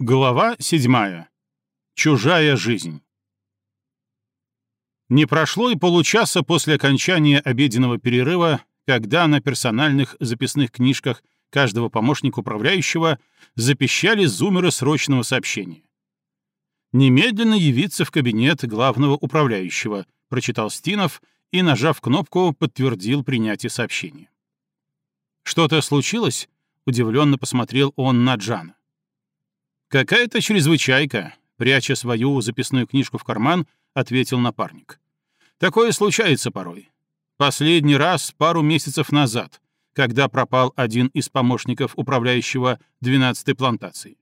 Глава 7. Чужая жизнь. Не прошло и получаса после окончания обеденного перерыва, когда на персональных записных книжках каждого помощника управляющего запищали зумеры срочного сообщения. «Немедленно явиться в кабинет главного управляющего», — прочитал Стинов и, нажав кнопку, подтвердил принятие сообщения. «Что-то случилось?» — удивленно посмотрел он на Джана. «Какая-то чрезвычайка», — пряча свою записную книжку в карман, ответил напарник. «Такое случается порой. Последний раз пару месяцев назад, когда пропал один из помощников управляющего 12-й плантацией.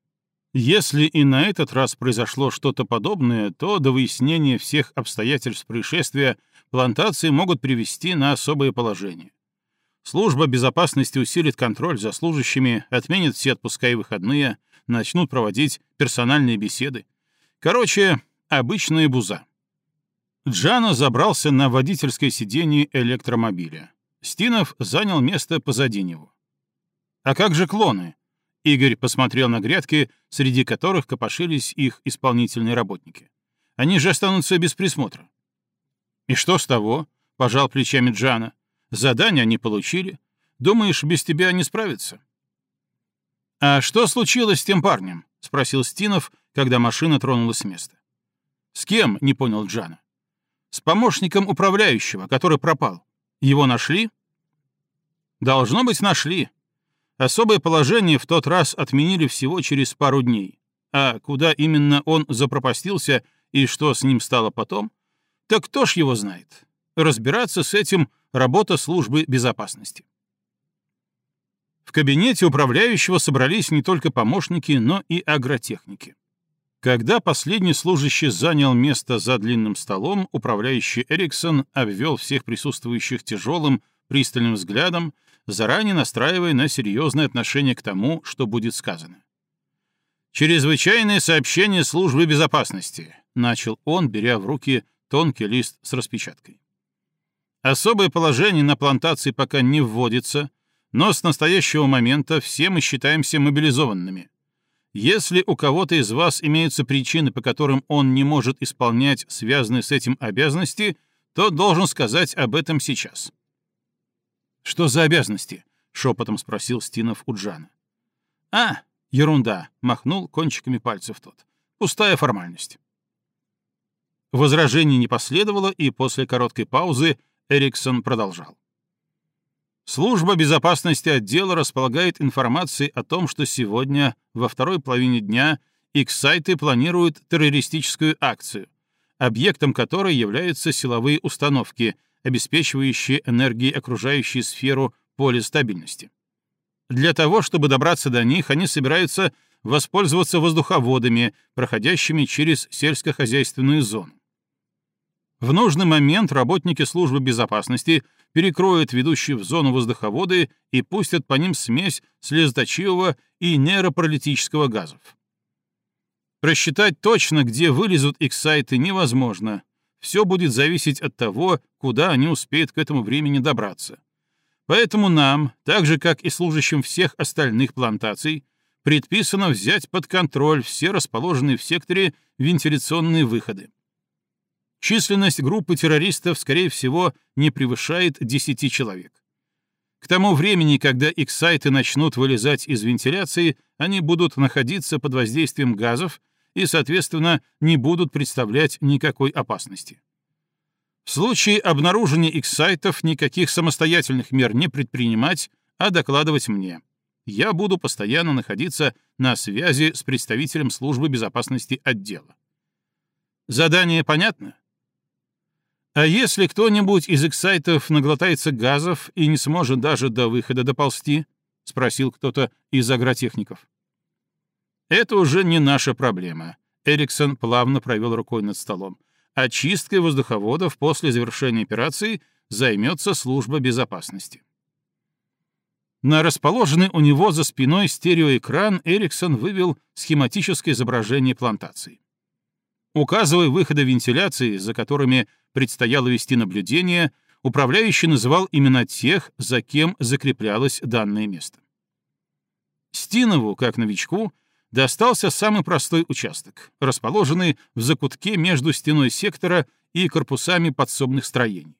Если и на этот раз произошло что-то подобное, то до выяснения всех обстоятельств происшествия плантации могут привести на особое положение. Служба безопасности усилит контроль за служащими, отменит все отпуска и выходные — начнут проводить персональные беседы. Короче, обычная буза. Джана забрался на водительское сиденье электромобиля. Стинов занял место позади него. «А как же клоны?» Игорь посмотрел на грядки, среди которых копошились их исполнительные работники. «Они же останутся без присмотра». «И что с того?» — пожал плечами Джана. «Задание они получили. Думаешь, без тебя не справятся?» «А что случилось с тем парнем?» — спросил Стинов, когда машина тронулась с места. «С кем?» — не понял Джана. «С помощником управляющего, который пропал. Его нашли?» «Должно быть, нашли. Особое положение в тот раз отменили всего через пару дней. А куда именно он запропастился и что с ним стало потом, так кто ж его знает? Разбираться с этим — работа службы безопасности». В кабинете управляющего собрались не только помощники, но и агротехники. Когда последний служащий занял место за длинным столом, управляющий Эриксон обвел всех присутствующих тяжелым, пристальным взглядом, заранее настраивая на серьезное отношение к тому, что будет сказано. «Чрезвычайное сообщение службы безопасности», — начал он, беря в руки тонкий лист с распечаткой. «Особое положение на плантации пока не вводится, но с настоящего момента все мы считаемся мобилизованными. Если у кого-то из вас имеются причины, по которым он не может исполнять связанные с этим обязанности, то должен сказать об этом сейчас. «Что за обязанности?» — шепотом спросил Стинов у Джана. «А, ерунда!» — махнул кончиками пальцев тот. «Пустая формальность». Возражений не последовало, и после короткой паузы Эриксон продолжал. Служба безопасности отдела располагает информацией о том, что сегодня, во второй половине дня, X-сайты планируют террористическую акцию, объектом которой являются силовые установки, обеспечивающие энергией окружающую сферу поле стабильности. Для того, чтобы добраться до них, они собираются воспользоваться воздуховодами, проходящими через сельскохозяйственную зону. В нужный момент работники службы безопасности перекроют ведущие в зону воздуховоды и пустят по ним смесь слезоточивого и нейропаралитического газов. Просчитать точно, где вылезут их сайты, невозможно. Все будет зависеть от того, куда они успеют к этому времени добраться. Поэтому нам, так же как и служащим всех остальных плантаций, предписано взять под контроль все расположенные в секторе вентиляционные выходы. Численность группы террористов, скорее всего, не превышает 10 человек. К тому времени, когда их сайты начнут вылезать из вентиляции, они будут находиться под воздействием газов и, соответственно, не будут представлять никакой опасности. В случае обнаружения их сайтов никаких самостоятельных мер не предпринимать, а докладывать мне. Я буду постоянно находиться на связи с представителем службы безопасности отдела. Задание понятно? А если кто-нибудь из эксайтов наглотается газов и не сможет даже до выхода доползти? — спросил кто-то из агротехников. «Это уже не наша проблема», — Эриксон плавно провел рукой над столом. «Очисткой воздуховодов после завершения операции займется служба безопасности». На расположенный у него за спиной стереоэкран Эриксон вывел схематическое изображение плантации. Указывая выходы вентиляции, за которыми предстояло вести наблюдение, управляющий называл имена тех, за кем закреплялось данное место. Стинову, как новичку, достался самый простой участок, расположенный в закутке между стеной сектора и корпусами подсобных строений.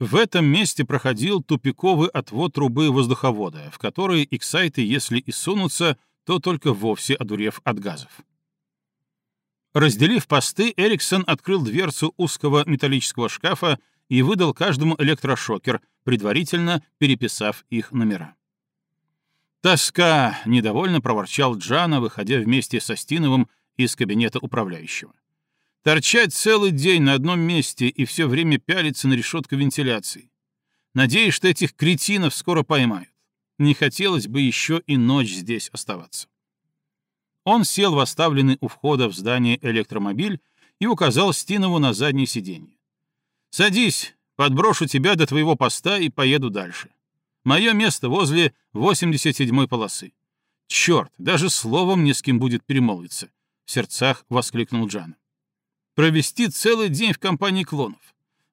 В этом месте проходил тупиковый отвод трубы воздуховода, в который эксайты, если и сунутся, то только вовсе одурев от газов. Разделив посты, Эриксон открыл дверцу узкого металлического шкафа и выдал каждому электрошокер, предварительно переписав их номера. «Тоска!» — недовольно проворчал Джана, выходя вместе со Стиновым из кабинета управляющего. «Торчать целый день на одном месте и все время пялиться на решетку вентиляции. Надеюсь, что этих кретинов скоро поймают. Не хотелось бы еще и ночь здесь оставаться». Он сел в оставленный у входа в здание электромобиль и указал Стинову на заднее сиденье. «Садись, подброшу тебя до твоего поста и поеду дальше. Мое место возле 87-й полосы. Черт, даже словом не с кем будет перемолвиться, — в сердцах воскликнул Джан. Провести целый день в компании клонов.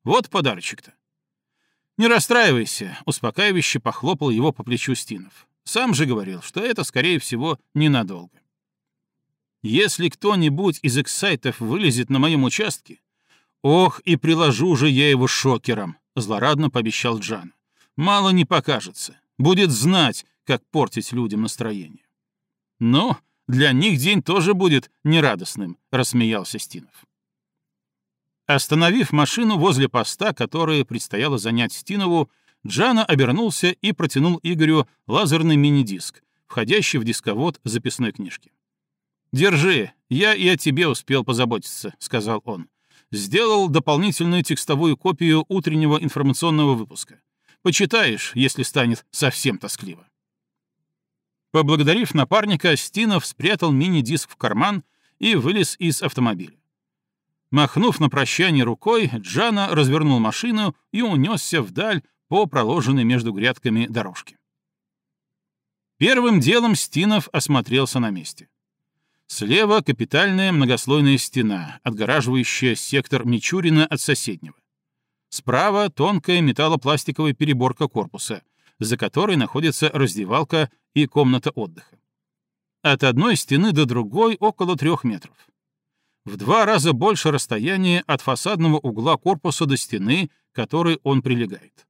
Вот подарочек-то. Не расстраивайся, — успокаивающе похлопал его по плечу Стинов. Сам же говорил, что это, скорее всего, ненадолго. Если кто-нибудь из эксайтов вылезет на моем участке, ох, и приложу же я его шокером, — злорадно пообещал Джан мало не покажется. Будет знать, как портить людям настроение. Но для них день тоже будет нерадостным, рассмеялся Стинов. Остановив машину возле поста, который предстояло занять Стинову, Джана обернулся и протянул Игорю лазерный мини-диск, входящий в дисковод записной книжки. «Держи, я и о тебе успел позаботиться», — сказал он. «Сделал дополнительную текстовую копию утреннего информационного выпуска. Почитаешь, если станет совсем тоскливо. Поблагодарив напарника, Стинов спрятал мини-диск в карман и вылез из автомобиля. Махнув на прощание рукой, Джана развернул машину и унесся вдаль по проложенной между грядками дорожке. Первым делом Стинов осмотрелся на месте. Слева капитальная многослойная стена, отгораживающая сектор Мичурина от соседнего. Справа тонкая металлопластиковая переборка корпуса, за которой находится раздевалка и комната отдыха. От одной стены до другой около трех метров. В два раза больше расстояния от фасадного угла корпуса до стены, к которой он прилегает.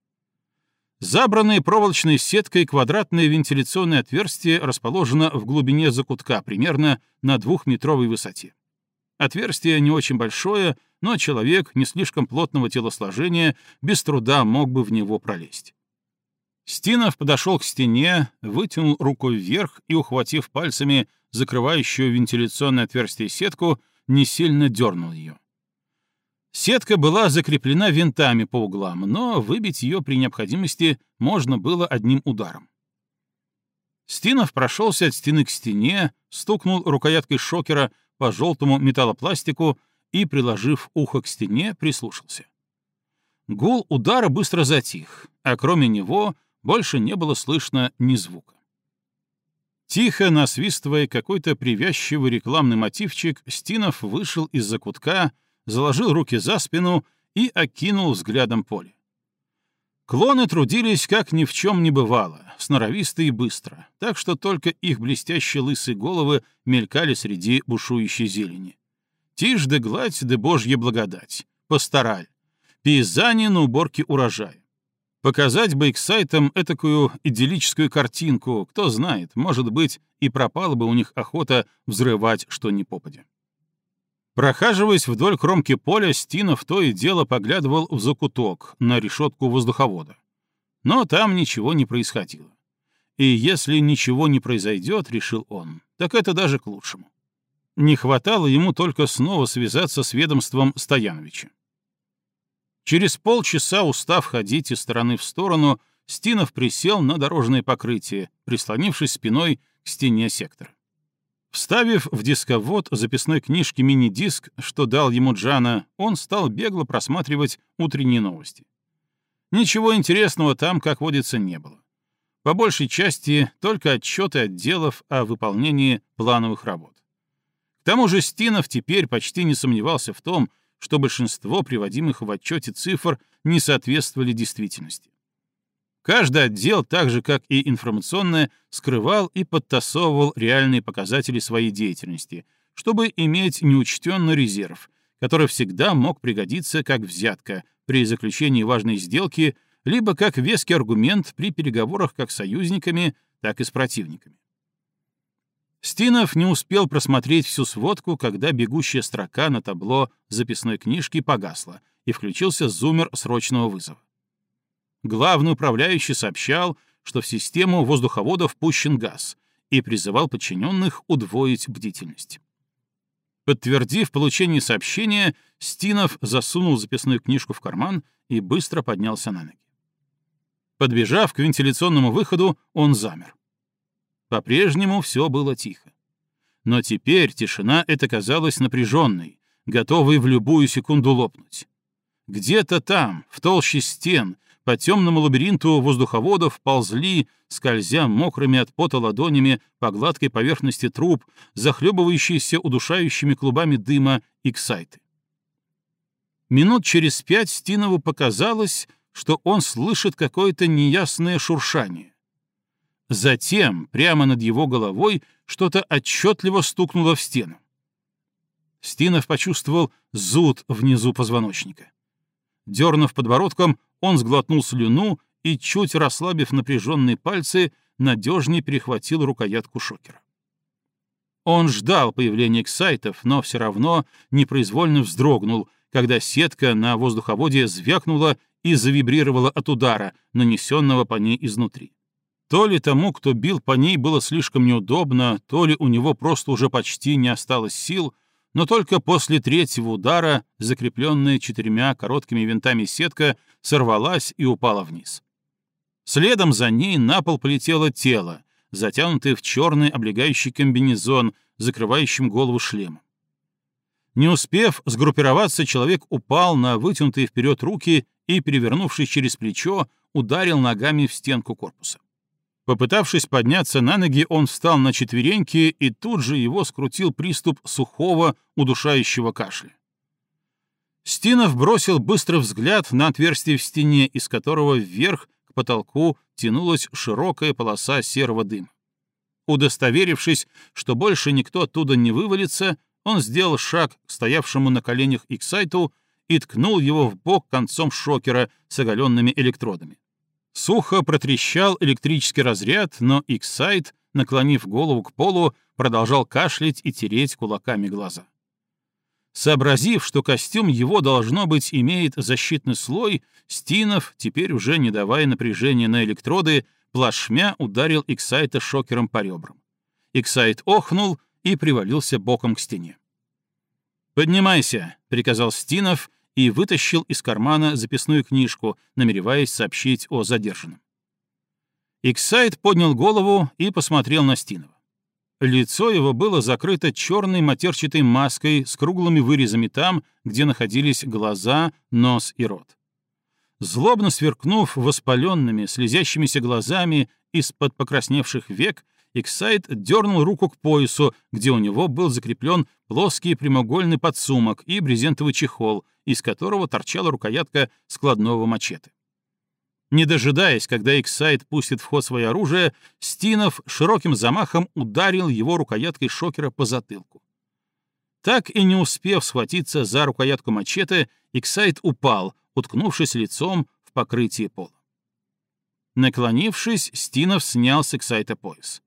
Забранное проволочной сеткой квадратное вентиляционное отверстие расположено в глубине закутка, примерно на двухметровой высоте. Отверстие не очень большое, но человек не слишком плотного телосложения без труда мог бы в него пролезть. Стинов подошел к стене, вытянул руку вверх и, ухватив пальцами закрывающую вентиляционное отверстие сетку, не сильно дернул ее. Сетка была закреплена винтами по углам, но выбить ее при необходимости можно было одним ударом. Стинов прошелся от стены к стене, стукнул рукояткой шокера по желтому металлопластику и, приложив ухо к стене, прислушался. Гул удара быстро затих, а кроме него больше не было слышно ни звука. Тихо насвистывая какой-то привязчивый рекламный мотивчик, Стинов вышел из-за кутка, заложил руки за спину и окинул взглядом поле. Клоны трудились, как ни в чем не бывало, сноровисто и быстро, так что только их блестящие лысые головы мелькали среди бушующей зелени. Тишь да гладь да божья благодать. Постараль. Пейзани на уборке урожая. Показать бы эксайтам этакую идиллическую картинку, кто знает, может быть, и пропала бы у них охота взрывать что ни попадя. Прохаживаясь вдоль кромки поля, Стинов то и дело поглядывал в закуток на решетку воздуховода. Но там ничего не происходило. И если ничего не произойдет, решил он, так это даже к лучшему. Не хватало ему только снова связаться с ведомством Стояновича. Через полчаса, устав ходить из стороны в сторону, Стинов присел на дорожное покрытие, прислонившись спиной к стене сектора. Вставив в дисковод записной книжки мини-диск, что дал ему Джана, он стал бегло просматривать утренние новости. Ничего интересного там, как водится, не было. По большей части только отчеты отделов о выполнении плановых работ. К тому же Стинов теперь почти не сомневался в том, что большинство приводимых в отчете цифр не соответствовали действительности. Каждый отдел, так же как и информационное, скрывал и подтасовывал реальные показатели своей деятельности, чтобы иметь неучтенный резерв, который всегда мог пригодиться как взятка при заключении важной сделки, либо как веский аргумент при переговорах как с союзниками, так и с противниками. Стинов не успел просмотреть всю сводку, когда бегущая строка на табло записной книжки погасла, и включился зумер срочного вызова. Главный управляющий сообщал, что в систему воздуховодов пущен газ, и призывал подчиненных удвоить бдительность. Подтвердив получение сообщения, Стинов засунул записную книжку в карман и быстро поднялся на ноги. Подбежав к вентиляционному выходу, он замер. По-прежнему все было тихо. Но теперь тишина эта казалась напряженной, готовой в любую секунду лопнуть. Где-то там, в толще стен, по темному лабиринту воздуховодов ползли, скользя мокрыми от пота ладонями по гладкой поверхности труб, захлебывающиеся удушающими клубами дыма иксайты. Минут через пять Стинову показалось, что он слышит какое-то неясное шуршание. Затем, прямо над его головой, что-то отчетливо стукнуло в стену. Стинов почувствовал зуд внизу позвоночника. Дернув подбородком, он сглотнул слюну и, чуть расслабив напряженные пальцы, надежнее перехватил рукоятку шокера. Он ждал появления ксайтов, но все равно непроизвольно вздрогнул, когда сетка на воздуховоде звякнула и завибрировала от удара, нанесенного по ней изнутри. То ли тому, кто бил по ней, было слишком неудобно, то ли у него просто уже почти не осталось сил, но только после третьего удара, закрепленная четырьмя короткими винтами сетка, сорвалась и упала вниз. Следом за ней на пол полетело тело, затянутое в черный облегающий комбинезон, закрывающим голову шлемом. Не успев сгруппироваться, человек упал на вытянутые вперед руки и, перевернувшись через плечо, ударил ногами в стенку корпуса. Попытавшись подняться на ноги, он встал на четвереньки, и тут же его скрутил приступ сухого, удушающего кашля. Стинов бросил быстрый взгляд на отверстие в стене, из которого вверх к потолку тянулась широкая полоса серого дыма. Удостоверившись, что больше никто оттуда не вывалится, он сделал шаг к стоявшему на коленях Иксайту и ткнул его в бок концом шокера с оголенными электродами. Сухо протрещал электрический разряд, но Иксайт, наклонив голову к полу, продолжал кашлять и тереть кулаками глаза. Сообразив, что костюм его, должно быть, имеет защитный слой, Стинов, теперь уже не давая напряжения на электроды, плашмя ударил Иксайта шокером по ребрам. Иксайт охнул и привалился боком к стене. «Поднимайся», — приказал Стинов, и вытащил из кармана записную книжку, намереваясь сообщить о задержанном. Иксайд поднял голову и посмотрел на Стинова. Лицо его было закрыто черной матерчатой маской с круглыми вырезами там, где находились глаза, нос и рот. Злобно сверкнув воспаленными, слезящимися глазами из-под покрасневших век, Иксайд дернул руку к поясу, где у него был закреплен плоский прямоугольный подсумок и брезентовый чехол, из которого торчала рукоятка складного мачете. Не дожидаясь, когда Иксайд пустит в ход свое оружие, Стинов широким замахом ударил его рукояткой шокера по затылку. Так и не успев схватиться за рукоятку мачете, Иксайд упал, уткнувшись лицом в покрытие пола. Наклонившись, Стинов снял с Иксайта пояс.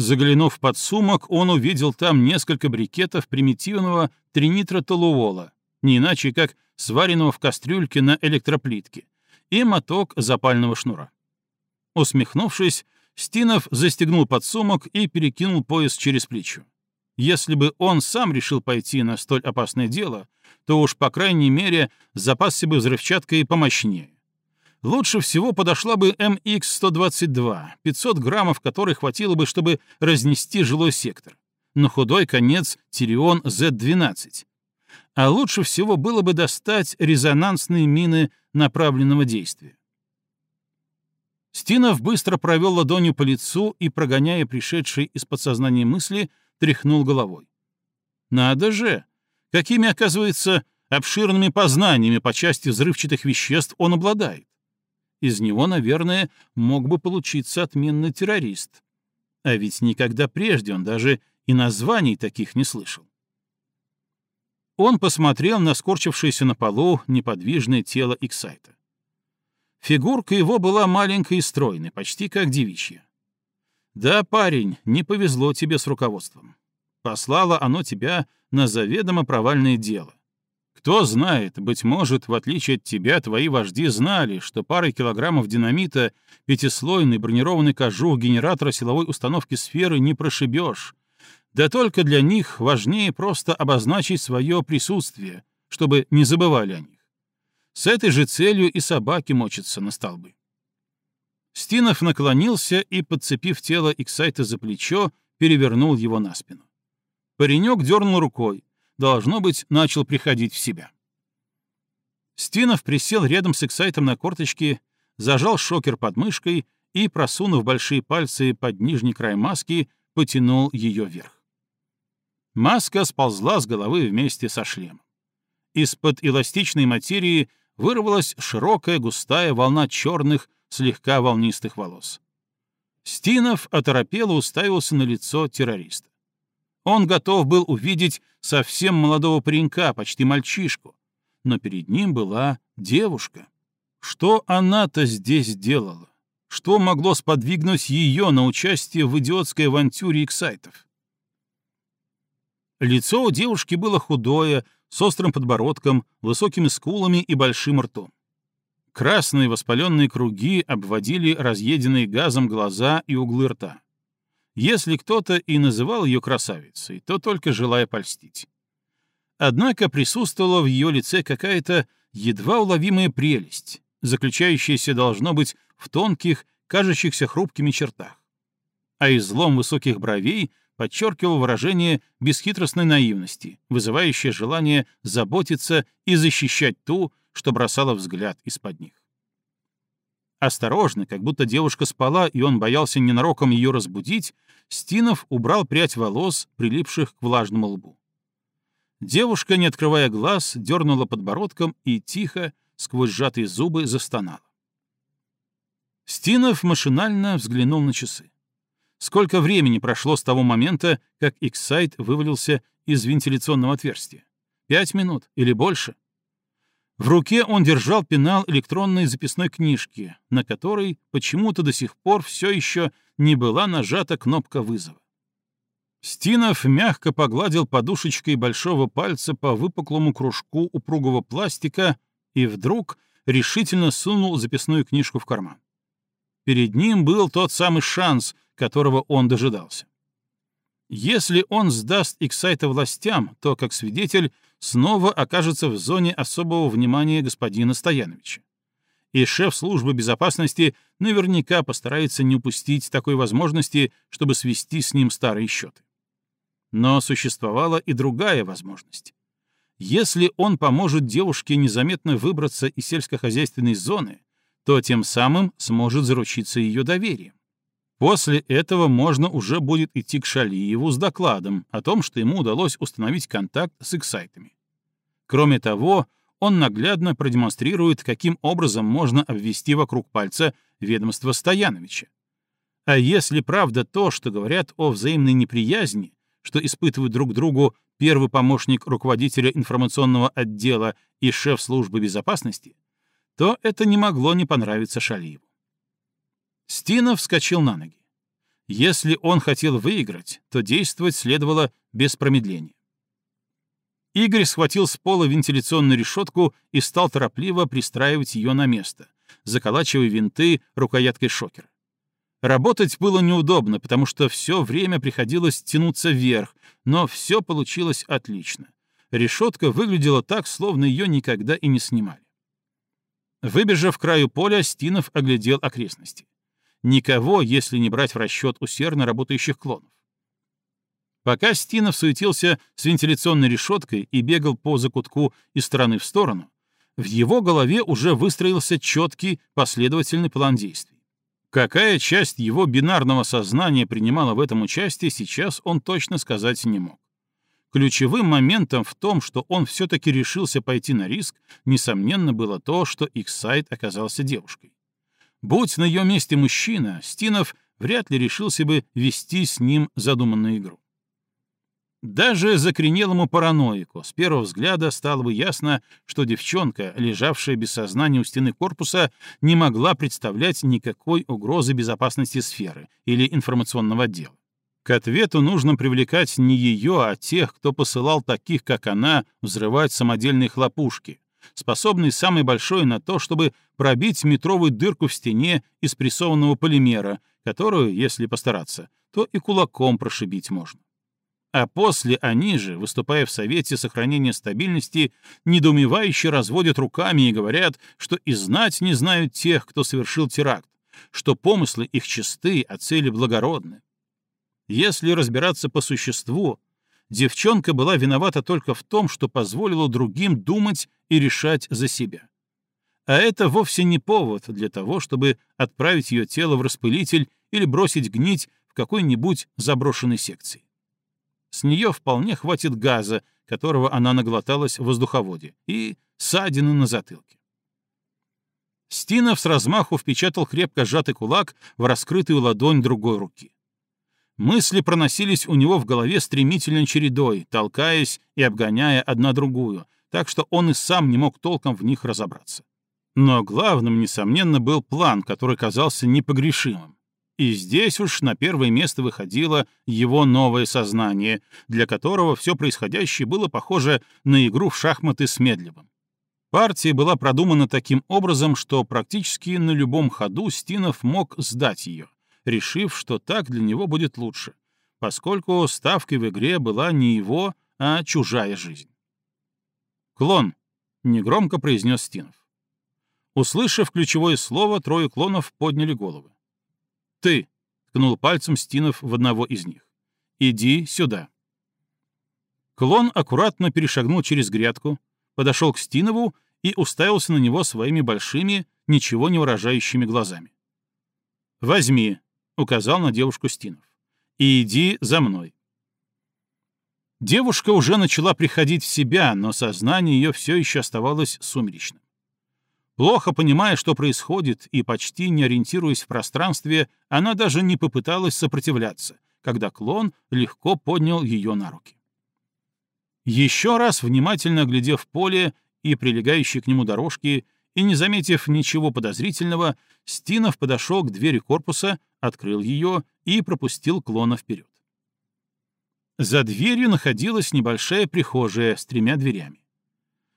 Заглянув под сумок, он увидел там несколько брикетов примитивного тринитротолуола, не иначе как сваренного в кастрюльке на электроплитке, и моток запального шнура. Усмехнувшись, Стинов застегнул подсумок и перекинул пояс через плечо. Если бы он сам решил пойти на столь опасное дело, то уж, по крайней мере, запасся бы взрывчаткой помощнее. Лучше всего подошла бы MX-122, 500 граммов которой хватило бы, чтобы разнести жилой сектор. На худой конец Тирион Z-12, а лучше всего было бы достать резонансные мины направленного действия. Стинов быстро провел ладонью по лицу и, прогоняя пришедшие из подсознания мысли, тряхнул головой. Надо же! Какими, оказывается, обширными познаниями по части взрывчатых веществ он обладает. Из него, наверное, мог бы получиться отменный террорист. А ведь никогда прежде он даже и названий таких не слышал. Он посмотрел на скорчившееся на полу неподвижное тело Иксайта. Фигурка его была маленькой и стройной, почти как девичья. Да, парень, не повезло тебе с руководством. Послало оно тебя на заведомо провальное дело. Кто знает, быть может, в отличие от тебя, твои вожди знали, что парой килограммов динамита пятислойный бронированный кожух генератора силовой установки сферы не прошибешь. Да только для них важнее просто обозначить свое присутствие, чтобы не забывали о них. С этой же целью и собаки мочатся на столбы. Стинов наклонился и, подцепив тело Иксайта за плечо, перевернул его на спину. Паренек дернул рукой. Должно быть, начал приходить в себя. Стинов присел рядом с Иксайтом на корточке, зажал шокер под мышкой и, просунув большие пальцы под нижний край маски, потянул ее вверх. Маска сползла с головы вместе со шлемом. Из-под эластичной материи вырвалась широкая густая волна черных, слегка волнистых волос. Стинов оторопело уставился на лицо террориста. Он готов был увидеть совсем молодого паренька, почти мальчишку, но перед ним была девушка. Что она-то здесь делала? Что могло сподвигнуть ее на участие в идиотской авантюре Иксайтов? Лицо у девушки было худое, с острым подбородком, высокими скулами и большим ртом. Красные воспаленные круги обводили разъеденные газом глаза и углы рта. Если кто-то и называл ее красавицей, то только желая польстить. Однако присутствовала в ее лице какая-то едва уловимая прелесть, заключающаяся, должно быть, в тонких, кажущихся хрупкими чертах. А излом высоких бровей подчеркивал выражение бесхитростной наивности, вызывающее желание заботиться и защищать ту, что бросала взгляд из-под них. Осторожно, как будто девушка спала, и он боялся ненароком ее разбудить, Стинов убрал прядь волос, прилипших к влажному лбу. Девушка, не открывая глаз, дернула подбородком и тихо, сквозь сжатые зубы, застонала. Стинов машинально взглянул на часы. Сколько времени прошло с того момента, как Иксайт вывалился из вентиляционного отверстия? Пять минут или больше? В руке он держал пенал электронной записной книжки, на которой почему-то до сих пор все еще не была нажата кнопка вызова. Стинов мягко погладил подушечкой большого пальца по выпуклому кружку упругого пластика и вдруг решительно сунул записную книжку в карман. Перед ним был тот самый шанс, которого он дожидался. Если он сдаст Иксайта властям, то, как свидетель, снова окажется в зоне особого внимания господина Стояновича. И шеф службы безопасности наверняка постарается не упустить такой возможности, чтобы свести с ним старые счеты. Но существовала и другая возможность. Если он поможет девушке незаметно выбраться из сельскохозяйственной зоны, то тем самым сможет заручиться ее доверием. После этого можно уже будет идти к Шалиеву с докладом о том, что ему удалось установить контакт с эксайтами. Кроме того, он наглядно продемонстрирует, каким образом можно обвести вокруг пальца ведомство Стояновича. А если правда то, что говорят о взаимной неприязни, что испытывают друг другу первый помощник руководителя информационного отдела и шеф службы безопасности, то это не могло не понравиться Шалиеву. Стина вскочил на ноги. Если он хотел выиграть, то действовать следовало без промедления. Игорь схватил с пола вентиляционную решетку и стал торопливо пристраивать ее на место, заколачивая винты рукояткой шокера. Работать было неудобно, потому что все время приходилось тянуться вверх, но все получилось отлично. Решетка выглядела так, словно ее никогда и не снимали. Выбежав к краю поля, Стинов оглядел окрестности. Никого, если не брать в расчет усердно работающих клонов. Пока Стинов суетился с вентиляционной решеткой и бегал по закутку из стороны в сторону, в его голове уже выстроился четкий последовательный план действий. Какая часть его бинарного сознания принимала в этом участие, сейчас он точно сказать не мог. Ключевым моментом в том, что он все-таки решился пойти на риск, несомненно, было то, что Иксайт оказался девушкой. Будь на ее месте мужчина, Стинов вряд ли решился бы вести с ним задуманную игру. Даже закоренелому параноику с первого взгляда стало бы ясно, что девчонка, лежавшая без сознания у стены корпуса, не могла представлять никакой угрозы безопасности сферы или информационного отдела. К ответу нужно привлекать не ее, а тех, кто посылал таких, как она, взрывать самодельные хлопушки, способные самое большое на то, чтобы пробить метровую дырку в стене из прессованного полимера, которую, если постараться, то и кулаком прошибить можно. А после они же, выступая в Совете сохранения стабильности, недоумевающе разводят руками и говорят, что и знать не знают тех, кто совершил теракт, что помыслы их чисты, а цели благородны. Если разбираться по существу, девчонка была виновата только в том, что позволила другим думать и решать за себя. А это вовсе не повод для того, чтобы отправить ее тело в распылитель или бросить гнить в какой-нибудь заброшенной секции. С нее вполне хватит газа, которого она наглоталась в воздуховоде, и ссадины на затылке. Стинов с размаху впечатал крепко сжатый кулак в раскрытую ладонь другой руки. Мысли проносились у него в голове стремительной чередой, толкаясь и обгоняя одна другую, так что он и сам не мог толком в них разобраться. Но главным, несомненно, был план, который казался непогрешимым. И здесь уж на первое место выходило его новое сознание, для которого все происходящее было похоже на игру в шахматы с Медлевым. Партия была продумана таким образом, что практически на любом ходу Стинов мог сдать ее, решив, что так для него будет лучше, поскольку ставкой в игре была не его, а чужая жизнь. «Клон», — негромко произнес Стинов. Услышав ключевое слово, трое клонов подняли головы. «Ты!» — ткнул пальцем Стинов в одного из них. «Иди сюда». Клон аккуратно перешагнул через грядку, подошел к Стинову и уставился на него своими большими, ничего не выражающими глазами. «Возьми», — указал на девушку Стинов, — «и иди за мной». Девушка уже начала приходить в себя, но сознание ее все еще оставалось сумеречным. Плохо понимая, что происходит, и почти не ориентируясь в пространстве, она даже не попыталась сопротивляться, когда клон легко поднял ее на руки. Еще раз внимательно оглядев поле и прилегающие к нему дорожки, и не заметив ничего подозрительного, Стинов подошел к двери корпуса, открыл ее и пропустил клона вперед. За дверью находилась небольшая прихожая с тремя дверями.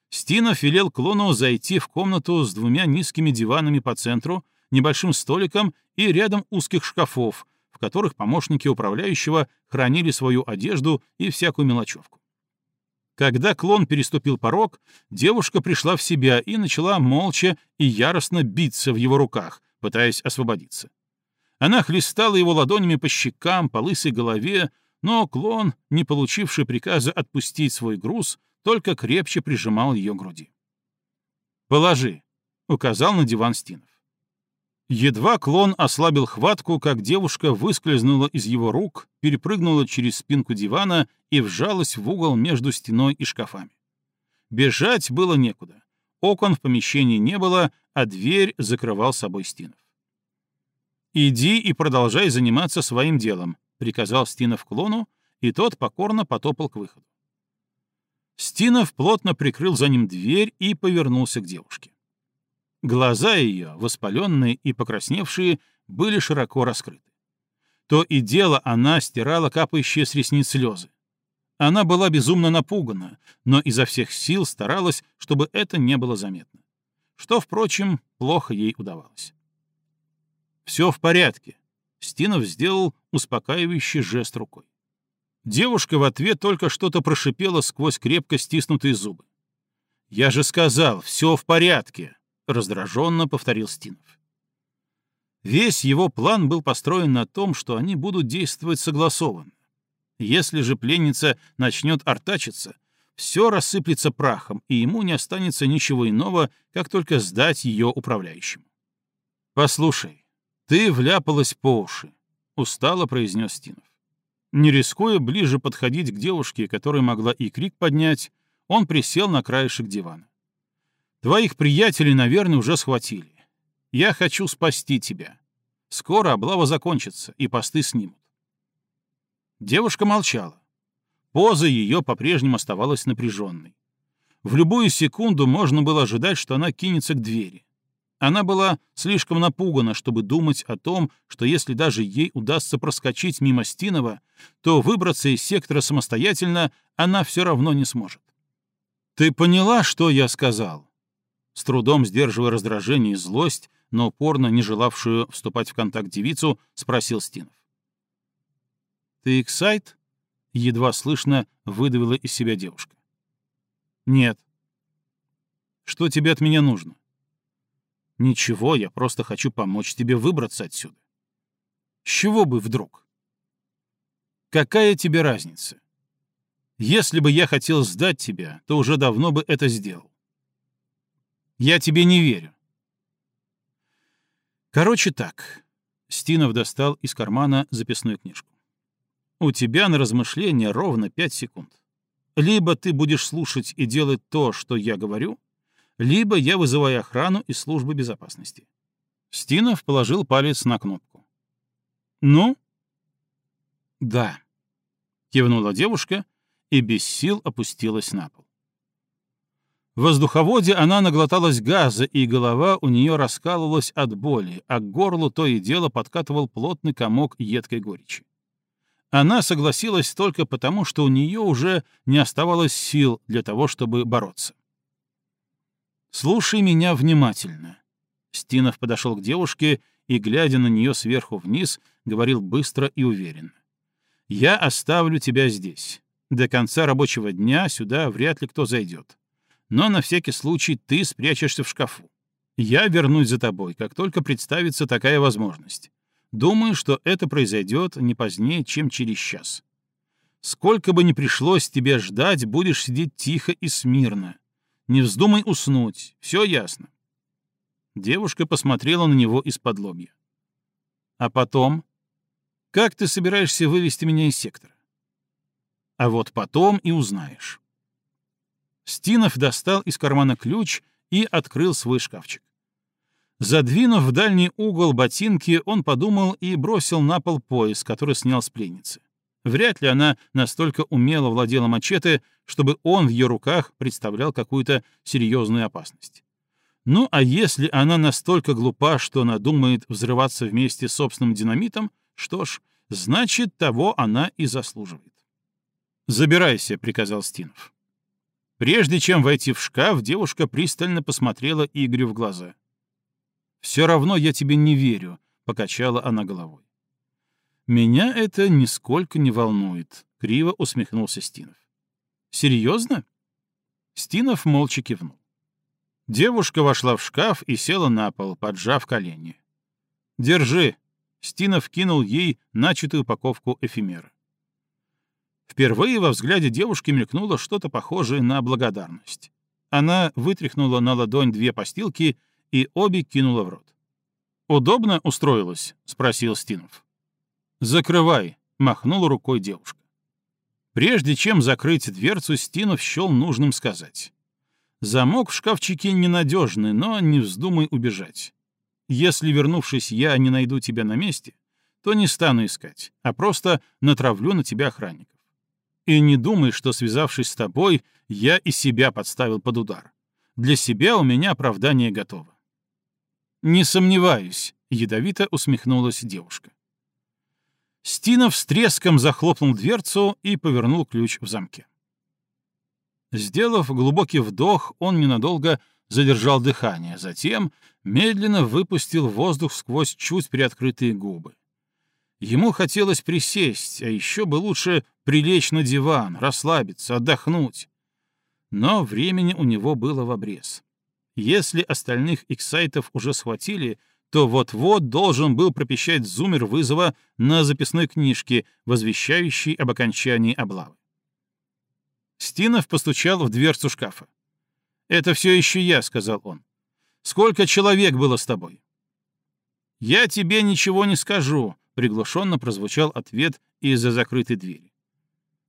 Стинов велел клону зайти в комнату с двумя низкими диванами по центру, небольшим столиком и рядом узких шкафов, в которых помощники управляющего хранили свою одежду и всякую мелочевку. Когда клон переступил порог, девушка пришла в себя и начала молча и яростно биться в его руках, пытаясь освободиться. Она хлестала его ладонями по щекам, по лысой голове, но клон, не получивший приказа отпустить свой груз, только крепче прижимал ее к груди. «Положи», — указал на диван Стинов. Едва клон ослабил хватку, как девушка выскользнула из его рук, перепрыгнула через спинку дивана и вжалась в угол между стеной и шкафами. Бежать было некуда. Окон в помещении не было, а дверь закрывал собой Стинов. «Иди и продолжай заниматься своим делом», — приказал Стинов клону, и тот покорно потопал к выходу. Стинов плотно прикрыл за ним дверь и повернулся к девушке. Глаза ее, воспаленные и покрасневшие, были широко раскрыты. То и дело она стирала капающие с ресниц слезы. Она была безумно напугана, но изо всех сил старалась, чтобы это не было заметно. Что, впрочем, плохо ей удавалось. «Все в порядке», — Стинов сделал успокаивающий жест рукой. Девушка в ответ только что-то прошипела сквозь крепко стиснутые зубы. «Я же сказал, все в порядке», — раздраженно повторил Стинов. Весь его план был построен на том, что они будут действовать согласованно. Если же пленница начнет артачиться, все рассыплется прахом, и ему не останется ничего иного, как только сдать ее управляющему. «Послушай, ты вляпалась по уши», — устало произнес Стинов. Не рискуя ближе подходить к девушке, которая могла и крик поднять, он присел на краешек дивана. «Твоих приятелей, наверное, уже схватили. Я хочу спасти тебя. Скоро облава закончится, и посты снимут. Девушка молчала. Поза ее по-прежнему оставалась напряженной. В любую секунду можно было ожидать, что она кинется к двери. Она была слишком напугана, чтобы думать о том, что если даже ей удастся проскочить мимо Стинова, то выбраться из сектора самостоятельно она все равно не сможет. «Ты поняла, что я сказал?» С трудом сдерживая раздражение и злость, но упорно не желавшую вступать в контакт девицу, спросил Стинов. «Ты эксайт?» — едва слышно выдавила из себя девушка. «Нет». «Что тебе от меня нужно?» Ничего, я просто хочу помочь тебе выбраться отсюда. С чего бы вдруг? Какая тебе разница? Если бы я хотел сдать тебя, то уже давно бы это сделал. Я тебе не верю. Короче так. Стинов достал из кармана записную книжку. У тебя на размышление ровно пять секунд. Либо ты будешь слушать и делать то, что я говорю, либо я вызываю охрану из службы безопасности. Стинов положил палец на кнопку. «Ну?» «Да», — кивнула девушка и без сил опустилась на пол. В воздуховоде она наглоталась газа, и голова у нее раскалывалась от боли, а к горлу то и дело подкатывал плотный комок едкой горечи. Она согласилась только потому, что у нее уже не оставалось сил для того, чтобы бороться. «Слушай меня внимательно». Стинов подошел к девушке и, глядя на нее сверху вниз, говорил быстро и уверенно. «Я оставлю тебя здесь. До конца рабочего дня сюда вряд ли кто зайдет. Но на всякий случай ты спрячешься в шкафу. Я вернусь за тобой, как только представится такая возможность. Думаю, что это произойдет не позднее, чем через час. Сколько бы ни пришлось тебе ждать, будешь сидеть тихо и смирно. Не вздумай уснуть, все ясно. Девушка посмотрела на него из-под лобья. А потом? Как ты собираешься вывести меня из сектора? А вот потом и узнаешь. Стинов достал из кармана ключ и открыл свой шкафчик. Задвинув в дальний угол ботинки, он подумал и бросил на пол пояс, который снял с пленницы. Вряд ли она настолько умело владела мачете, чтобы он в ее руках представлял какую-то серьезную опасность. Ну а если она настолько глупа, что надумает взрываться вместе с собственным динамитом, что ж, значит, того она и заслуживает. «Забирайся», — приказал Стинов. Прежде чем войти в шкаф, девушка пристально посмотрела Игорю в глаза. «Все равно я тебе не верю», — покачала она головой. «Меня это нисколько не волнует», — криво усмехнулся Стинов. «Серьезно?» Стинов молча кивнул. Девушка вошла в шкаф и села на пол, поджав колени. «Держи!» — Стинов кинул ей начатую упаковку эфемера. Впервые во взгляде девушки мелькнуло что-то похожее на благодарность. Она вытряхнула на ладонь две постилки и обе кинула в рот. «Удобно устроилась?» — спросил Стинов. «Закрывай», — махнула рукой девушка. Прежде чем закрыть дверцу, Стинов счел нужным сказать. «Замок в шкафчике ненадежный, но не вздумай убежать. Если, вернувшись, я не найду тебя на месте, то не стану искать, а просто натравлю на тебя охранников. И не думай, что, связавшись с тобой, я и себя подставил под удар. Для себя у меня оправдание готово». «Не сомневаюсь», — ядовито усмехнулась девушка. Стинов с треском захлопнул дверцу и повернул ключ в замке. Сделав глубокий вдох, он ненадолго задержал дыхание, затем медленно выпустил воздух сквозь чуть приоткрытые губы. Ему хотелось присесть, а еще бы лучше прилечь на диван, расслабиться, отдохнуть. Но времени у него было в обрез. Если остальных эксайтов уже схватили — то вот-вот должен был пропищать зумер вызова на записной книжке, возвещающей об окончании облавы. Стинов постучал в дверцу шкафа. «Это все еще я», — сказал он. «Сколько человек было с тобой?» «Я тебе ничего не скажу», — приглушенно прозвучал ответ из-за закрытой двери.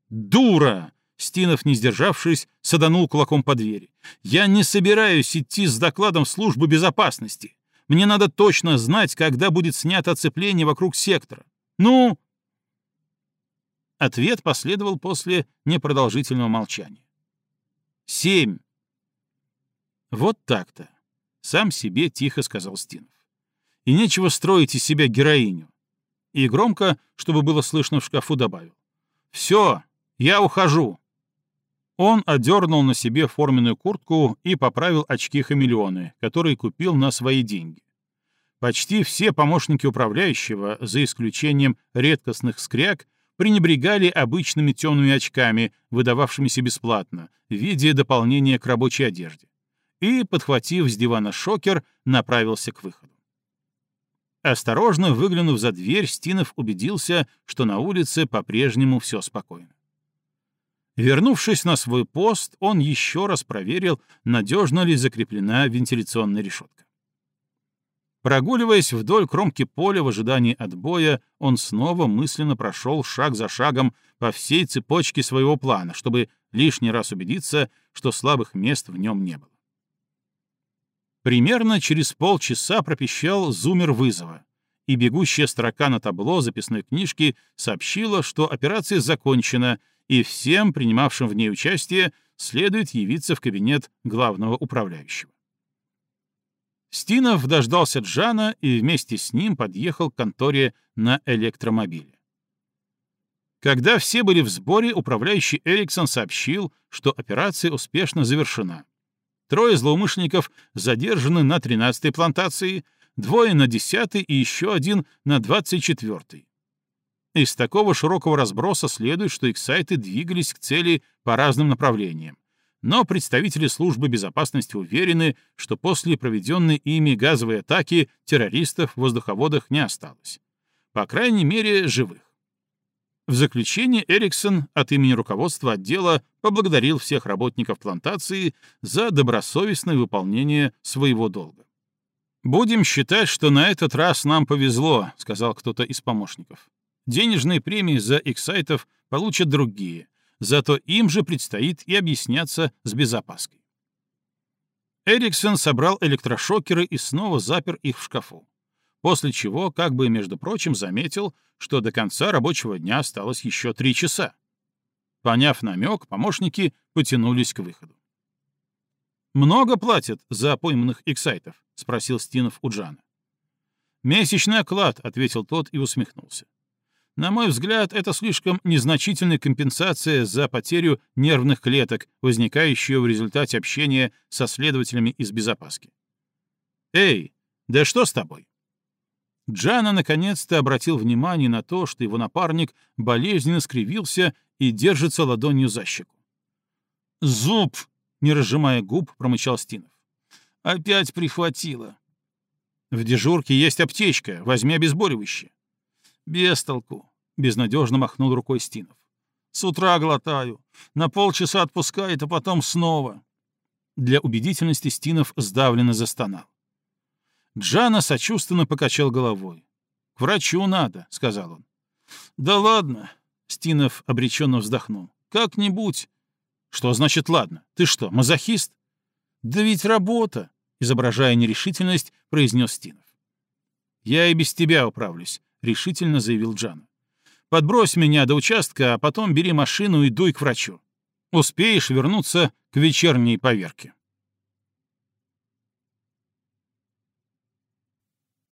«Дура!» — Стинов, не сдержавшись, саданул кулаком по двери. «Я не собираюсь идти с докладом в службу безопасности. Мне надо точно знать, когда будет снято оцепление вокруг сектора. Ну?» Ответ последовал после непродолжительного молчания. «Семь». «Вот так-то», — сам себе тихо сказал Стинов. «И нечего строить из себя героиню». И громко, чтобы было слышно в шкафу, добавил. «Все, я ухожу». Он одернул на себе форменную куртку и поправил очки-хамелеоны, которые купил на свои деньги. Почти все помощники управляющего, за исключением редкостных скряг, пренебрегали обычными темными очками, выдававшимися бесплатно, в виде дополнения к рабочей одежде. И, подхватив с дивана шокер, направился к выходу. Осторожно выглянув за дверь, Стинов убедился, что на улице по-прежнему все спокойно. Вернувшись на свой пост, он еще раз проверил, надежно ли закреплена вентиляционная решетка. Прогуливаясь вдоль кромки поля в ожидании отбоя, он снова мысленно прошел шаг за шагом по всей цепочке своего плана, чтобы лишний раз убедиться, что слабых мест в нем не было. Примерно через полчаса пропищал зумер вызова, и бегущая строка на табло записной книжки сообщила, что операция закончена — и всем, принимавшим в ней участие, следует явиться в кабинет главного управляющего. Стинов дождался Джана и вместе с ним подъехал к конторе на электромобиле. Когда все были в сборе, управляющий Эриксон сообщил, что операция успешно завершена. Трое злоумышленников задержаны на 13-й плантации, двое на 10-й и еще один на 24-й. Из такого широкого разброса следует, что их сайты двигались к цели по разным направлениям. Но представители службы безопасности уверены, что после проведенной ими газовой атаки террористов в воздуховодах не осталось. По крайней мере, живых. В заключение Эриксон от имени руководства отдела поблагодарил всех работников плантации за добросовестное выполнение своего долга. «Будем считать, что на этот раз нам повезло», — сказал кто-то из помощников. Денежные премии за эксайтов получат другие, зато им же предстоит и объясняться с безопаской. Эриксон собрал электрошокеры и снова запер их в шкафу, после чего, как бы, между прочим, заметил, что до конца рабочего дня осталось еще три часа. Поняв намек, помощники потянулись к выходу. «Много платят за пойманных эксайтов?» — спросил Стинов у Джана. «Месячный оклад», — ответил тот и усмехнулся. На мой взгляд, это слишком незначительная компенсация за потерю нервных клеток, возникающую в результате общения со следователями из безопаски. «Эй, да что с тобой?» Джана наконец-то обратил внимание на то, что его напарник болезненно скривился и держится ладонью за щеку. «Зуб!» — не разжимая губ, промычал Стинов. «Опять прихватило». «В дежурке есть аптечка, возьми обезболивающее». Без толку, безнадежно махнул рукой Стинов. С утра глотаю, на полчаса отпускает, а потом снова. Для убедительности Стинов сдавленно застонал. Джана сочувственно покачал головой. «К врачу надо», — сказал он. «Да ладно», — Стинов обреченно вздохнул. «Как-нибудь». «Что значит «ладно»? Ты что, мазохист?» «Да ведь работа», — изображая нерешительность, произнес Стинов. «Я и без тебя управлюсь», решительно заявил Джан. «Подбрось меня до участка, а потом бери машину и дуй к врачу. Успеешь вернуться к вечерней поверке».